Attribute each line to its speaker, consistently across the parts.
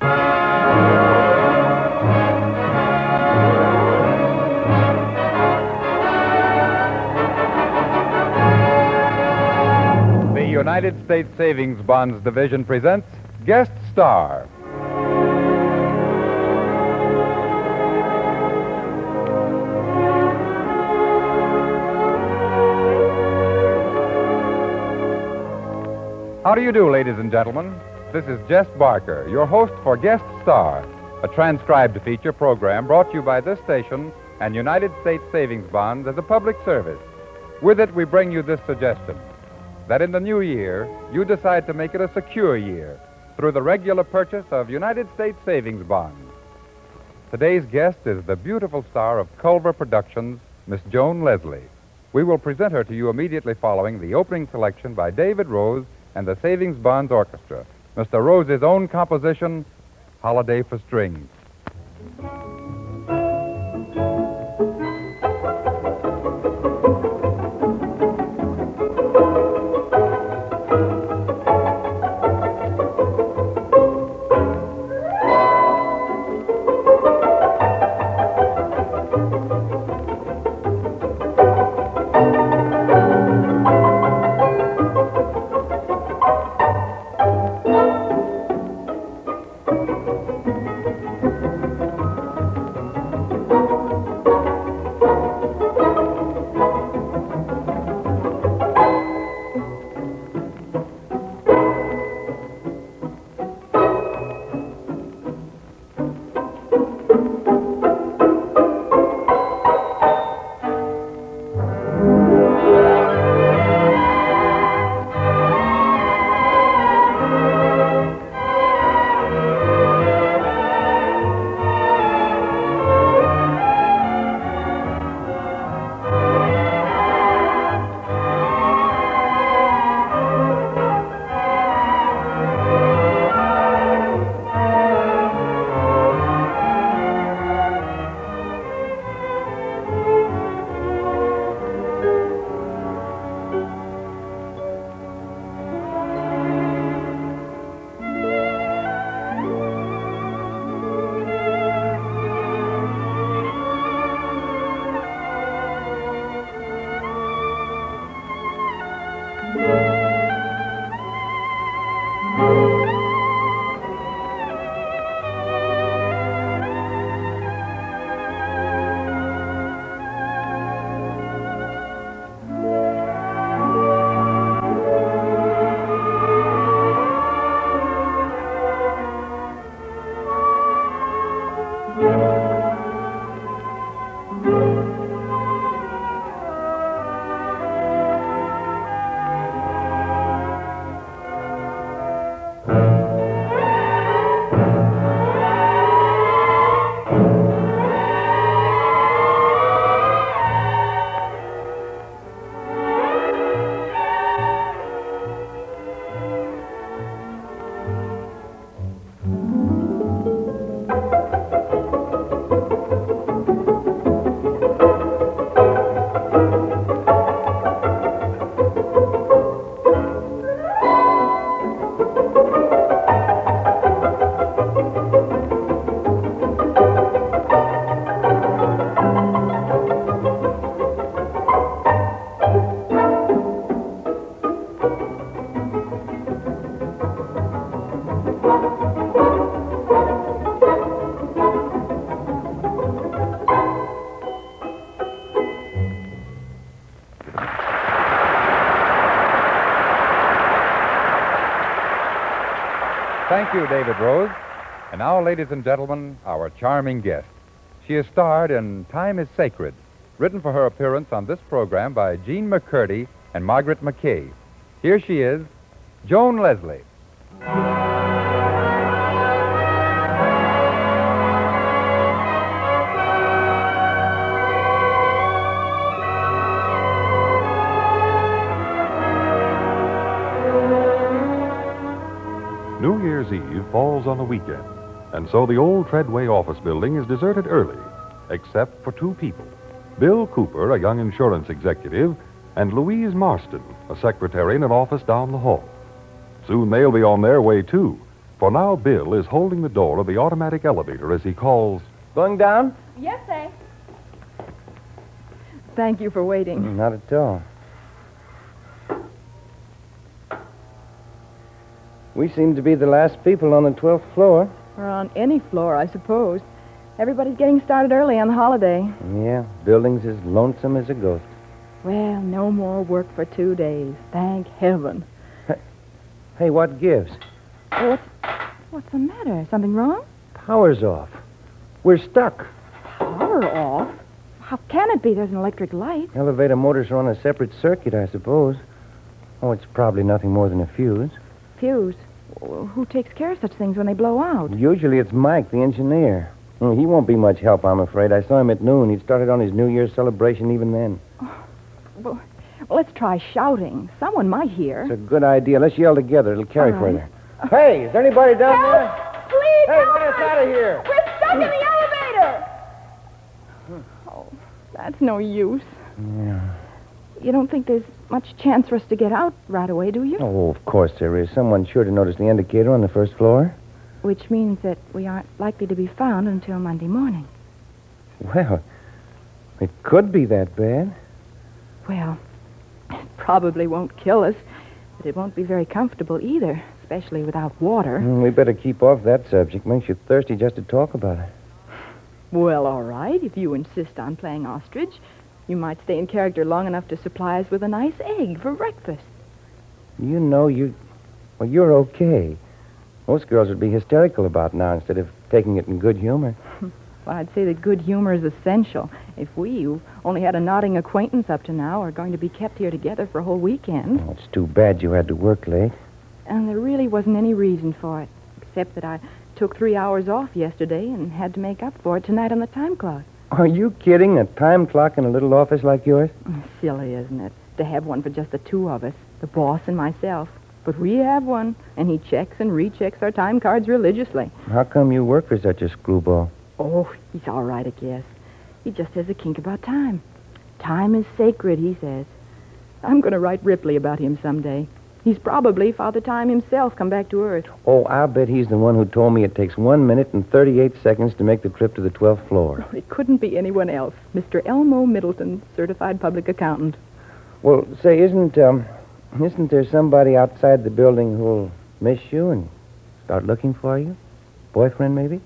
Speaker 1: The United States Savings Bonds Division presents Guest Star. How do you do, ladies and gentlemen? This is Jess Barker, your host for Guest Star, a transcribed feature program brought to you by this station and United States Savings Bonds as a public service. With it, we bring you this suggestion that in the new year, you decide to make it a secure year through the regular purchase of United States Savings Bonds. Today's guest is the beautiful star of Culver Productions, Miss Joan Leslie. We will present her to you immediately following the opening selection by David Rose and the Savings Bonds Orchestra. Mr. Rose's own composition, Holiday for Strings. Thank you, David Rose. And now, ladies and gentlemen, our charming guest. She has starred in Time is Sacred, written for her appearance on this program by Gene McCurdy and Margaret McKay. Here she is, Joan Leslie.
Speaker 2: Year's Eve falls on a weekend, and so the old Treadway office building is deserted early, except for two people Bill Cooper, a young insurance executive, and Louise Marston, a secretary in an office down the hall. Soon they'll be on their way, too, For now, Bill is holding the door of the automatic elevator as he calls.
Speaker 3: Going down?
Speaker 4: Yes, thanks. Thank you for waiting.
Speaker 3: Not at all. We seem to be the last people on the 12th floor.
Speaker 4: Or on any floor, I suppose. Everybody's getting started early on the holiday.
Speaker 3: Yeah, building's as lonesome as a ghost.
Speaker 4: Well, no more work for two days. Thank heaven.
Speaker 3: Hey, what gives?
Speaker 4: What's, what's the matter? Something wrong?
Speaker 3: Power's off. We're stuck.
Speaker 4: Power off? How can it be? There's an electric light.
Speaker 3: Elevator motors are on a separate circuit, I suppose. Oh, it's probably nothing more than a fuse.
Speaker 4: Fuse. Who takes care of such things when they blow out?
Speaker 3: Usually it's Mike, the engineer. Oh, he won't be much help, I'm afraid. I saw him at noon. He'd started on his New Year's celebration even then.
Speaker 4: Oh, well, let's try shouting. Someone might hear.
Speaker 3: It's a good idea. Let's yell together. It'll carry
Speaker 4: right.
Speaker 3: further. Hey, is there anybody down there?
Speaker 4: Help! Please
Speaker 3: Hey,
Speaker 4: help
Speaker 3: get us
Speaker 4: us!
Speaker 3: out of here.
Speaker 4: We're stuck in the elevator! Hmm. Oh, that's no use.
Speaker 3: Yeah.
Speaker 4: You don't think there's much chance for us to get out right away, do you?
Speaker 3: Oh, of course there is. Someone's sure to notice the indicator on the first floor.
Speaker 4: Which means that we aren't likely to be found until Monday morning.
Speaker 3: Well, it could be that bad.
Speaker 4: Well, it probably won't kill us, but it won't be very comfortable either, especially without water.
Speaker 3: Mm, we better keep off that subject. Makes you thirsty just to talk about it.
Speaker 4: Well, all right, if you insist on playing ostrich, you might stay in character long enough to supply us with a nice egg for breakfast.
Speaker 3: You know, you. Well, you're okay. Most girls would be hysterical about now instead of taking it in good humor.
Speaker 4: Well, I'd say that good humor is essential. If we, who only had a nodding acquaintance up to now, are going to be kept here together for a whole weekend,
Speaker 3: Oh, it's too bad you had to work late.
Speaker 4: and there really wasn't any reason for it, except that I took three hours off yesterday and had to make up for it tonight on the time clock.
Speaker 3: Are you kidding? A time clock in a little office like yours?
Speaker 4: Mm, silly, isn't it? To have one for just the two of us, the boss and myself. But we have one, and he checks and rechecks our time cards religiously.
Speaker 3: How come you work for such a screwball?
Speaker 4: Oh, he's all right, I guess. He just has a kink about time. Time is sacred, he says. I'm going to write Ripley about him someday. He's probably Father Time himself come back to Earth.
Speaker 3: Oh, I'll bet he's the one who told me it takes one minute and 38 seconds to make the trip to the 12th floor.
Speaker 4: It couldn't be anyone else. Mr. Elmo Middleton, certified public accountant.
Speaker 3: Well, say, isn't, um, isn't there somebody outside the building who'll miss you and start looking for you? Boyfriend, maybe?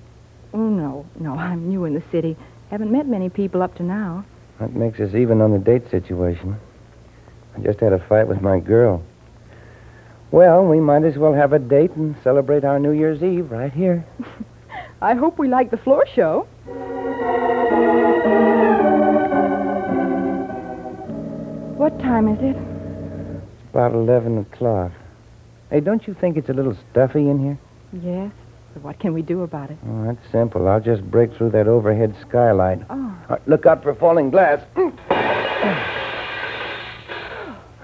Speaker 4: Oh, no, no, I'm new in the city. Haven't met many people up to now.
Speaker 3: That makes us even on the date situation. I just had a fight with my girl. Well, we might as well have a date and celebrate our New Year's Eve right here.
Speaker 4: I hope we like the floor show. What time is it?
Speaker 3: It's About 11 o'clock. Hey, don't you think it's a little stuffy in here?
Speaker 4: Yes. But what can we do about it?
Speaker 3: Oh, that's simple. I'll just break through that overhead skylight.
Speaker 4: Oh,
Speaker 3: right, look out for falling glass.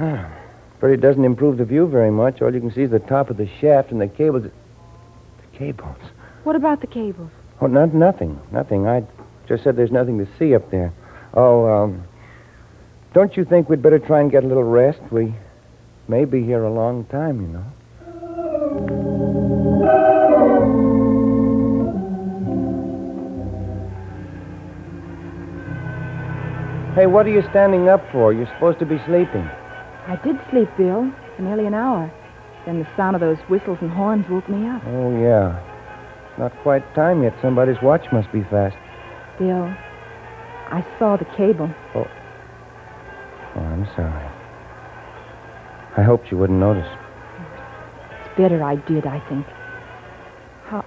Speaker 3: Ah. But it doesn't improve the view very much. All you can see is the top of the shaft and the cables. The cables?
Speaker 4: what about the cables?
Speaker 3: Oh, not, nothing. Nothing. I just said there's nothing to see up there. Oh, um, don't you think we'd better try and get a little rest? We may be here a long time, you know. Hey, what are you standing up for? You're supposed to be sleeping.
Speaker 4: I did sleep, Bill, for nearly an hour. Then the sound of those whistles and horns woke me up.
Speaker 3: Oh, yeah. Not quite time yet. Somebody's watch must be fast.
Speaker 4: Bill, I saw the cable.
Speaker 3: Oh, Oh, I'm sorry. I hoped you wouldn't notice.
Speaker 4: It's better I did, I think. How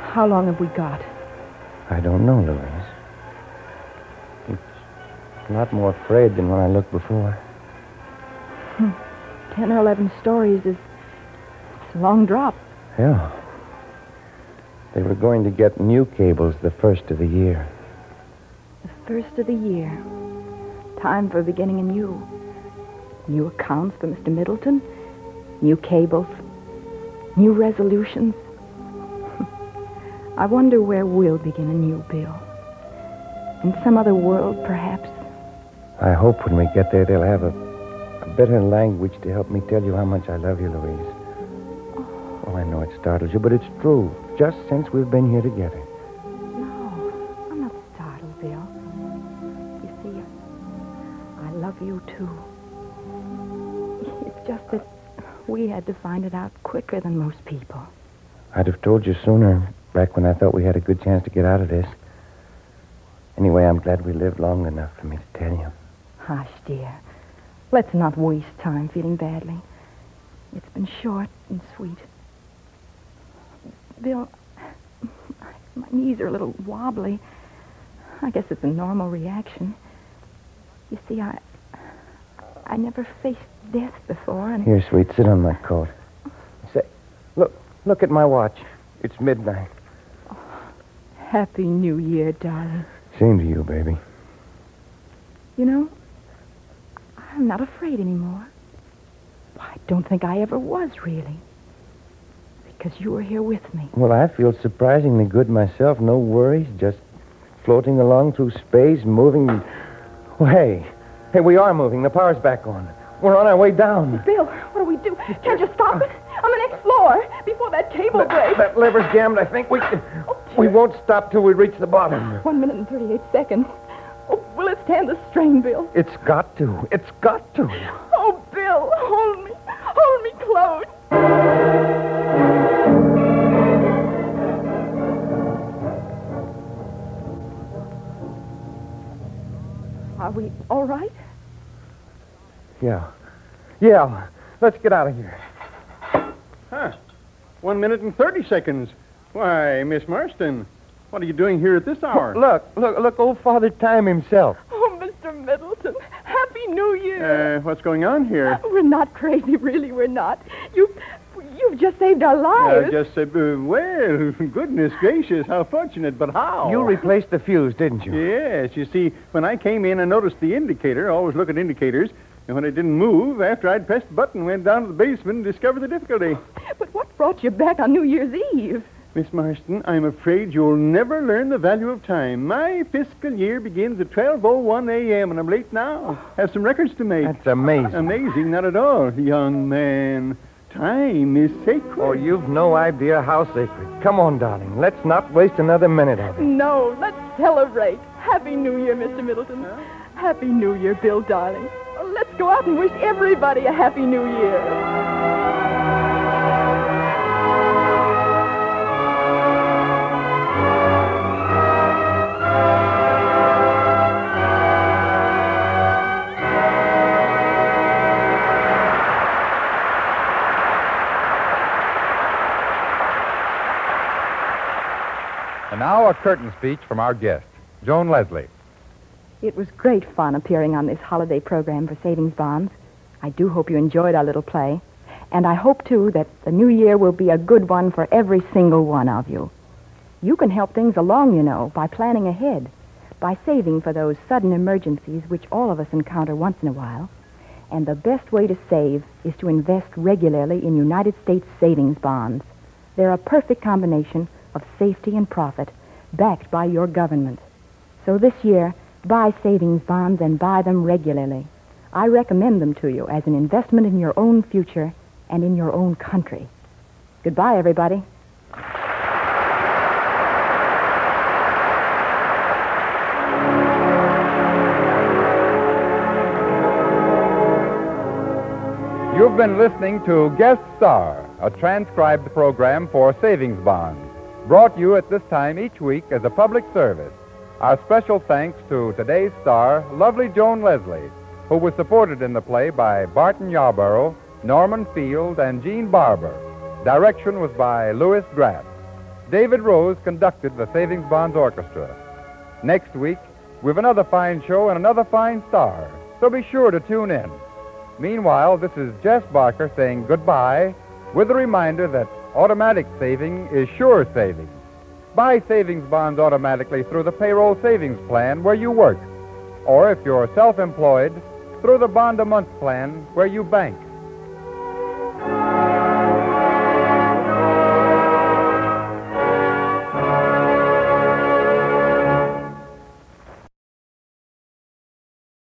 Speaker 4: how long have we got?
Speaker 3: I don't know, Louise. It's a lot more afraid than when I looked before. Hmm.
Speaker 4: Ten or eleven stories is it's a long drop.
Speaker 3: Yeah. They were going to get new cables the first of the year.
Speaker 4: The first of the year. Time for beginning anew. New accounts for Mr. Middleton. New cables. New resolutions. I wonder where we'll begin anew, Bill. In some other world, perhaps.
Speaker 3: I hope when we get there they'll have a, a better language to help me tell you how much I love you, Louise. Oh, I know it startles you, but it's true. Just since we've been here together.
Speaker 4: No, I'm not startled, Bill. You see, I love you too. It's just that we had to find it out quicker than most people.
Speaker 3: I'd have told you sooner, back when I thought we had a good chance to get out of this. Anyway, I'm glad we lived long enough for me to tell you.
Speaker 4: Hush, dear. Let's not waste time feeling badly. It's been short and sweet. Bill, my knees are a little wobbly. I guess it's a normal reaction. You see, I I never faced death before, and
Speaker 3: Here, sweet, sit on my coat. Say, look, look at my watch. It's midnight.
Speaker 4: Happy New Year, darling.
Speaker 3: Same to you, baby.
Speaker 4: You know, I'm not afraid anymore. I don't think I ever was, really. Because you were here with me.
Speaker 3: Well, I feel surprisingly good myself. No worries, just floating along through space, moving. Oh, hey, hey, we are moving. The power's back on. We're on our way down.
Speaker 4: Bill, what do we do? Can't you stop it? On the next floor, before that cable
Speaker 3: That,
Speaker 4: breaks.
Speaker 3: that lever's jammed. I think we oh, we won't stop till we reach the bottom.
Speaker 4: One minute and 38 seconds. Oh, will it stand the strain, Bill?
Speaker 3: It's got to. It's got to.
Speaker 4: Oh, Bill, hold me. Hold me close. Are we all right?
Speaker 3: Yeah. Yeah. Let's get out of here.
Speaker 5: Huh. One minute and 30 seconds. Why, Miss Marston, what are you doing here at this hour?
Speaker 3: Look, look, look, old Father Time himself.
Speaker 4: Oh, Mr. Middleton, Happy New Year.
Speaker 5: Uh, what's going on here?
Speaker 4: We're not crazy, really, we're not. You, you've just saved our lives.
Speaker 5: I
Speaker 4: lives.
Speaker 5: just said, uh, well, goodness gracious, how fortunate, but how?
Speaker 3: You replaced the fuse, didn't you?
Speaker 5: Yes, you see, when I came in, I noticed the indicator. I always look at indicators. And when it didn't move, after I'd pressed the button, went down to the basement and discovered the difficulty.
Speaker 4: But what brought you back on New Year's Eve?
Speaker 5: Miss Marston, I'm afraid you'll never learn the value of time. My fiscal year begins at 12.01 a.m., and I'm late now. Have some records to make.
Speaker 3: That's amazing.
Speaker 5: Amazing, not at all, young man. Time is sacred.
Speaker 3: Oh, you've no idea how sacred. Come on, darling. Let's not waste another minute of it.
Speaker 4: No, let's celebrate. Happy New Year, Mr. Middleton. Happy New Year, Bill, darling. Let's go out and wish everybody a Happy New Year.
Speaker 1: And now a curtain speech from our guest, Joan Leslie.
Speaker 4: It was great fun appearing on this holiday program for Savings Bonds. I do hope you enjoyed our little play. And I hope, too, that the new year will be a good one for every single one of you. You can help things along, you know, by planning ahead, by saving for those sudden emergencies which all of us encounter once in a while. And the best way to save is to invest regularly in United States savings bonds. They're a perfect combination of safety and profit, backed by your government. So this year, buy savings bonds and buy them regularly. I recommend them to you as an investment in your own future and in your own country. Goodbye, everybody.
Speaker 1: You've been listening to Guest Star, a transcribed program for savings bonds, brought you at this time each week as a public service. Our special thanks to today's star, lovely Joan Leslie, who was supported in the play by Barton Yarborough, Norman Field, and Jean Barber. Direction was by Louis Graff. David Rose conducted the Savings Bonds Orchestra. Next week, we've another fine show and another fine star, so be sure to tune in. Meanwhile, this is Jess Barker saying goodbye with a reminder that automatic saving is sure saving. Buy savings bonds automatically through the payroll savings plan where you work, or if you're self employed, through the bond a month plan where you bank.